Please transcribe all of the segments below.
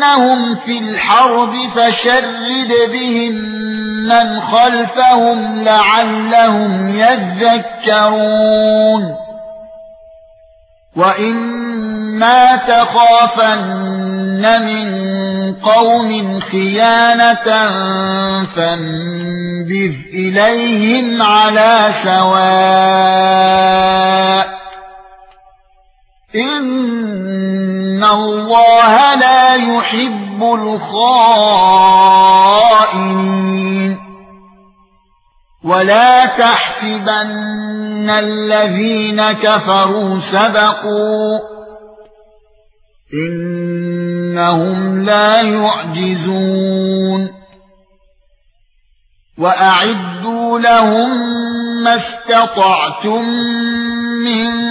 تَثْقَفَنَّهُمْ فِي الْحَرْبِ فَشَرِّدْ بِهِمْ مَنْ خَلْفَهُمْ لَعَلَّهُمْ يَذَّكَّرُونَ وَإِمَّا تَخَافَنَّ مِنْ قَوْمٍ خِيَانَةً فَانبِذْ إِلَيْهِمْ عَلَى سَوَاءٍ ان الله لا يحب الخائنين ولا تحسبن الذين كفروا سبقوا انهم لا يعجزون واعدوا لهم ما استطعتم من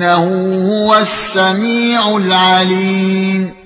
إنه هو السميع العليم.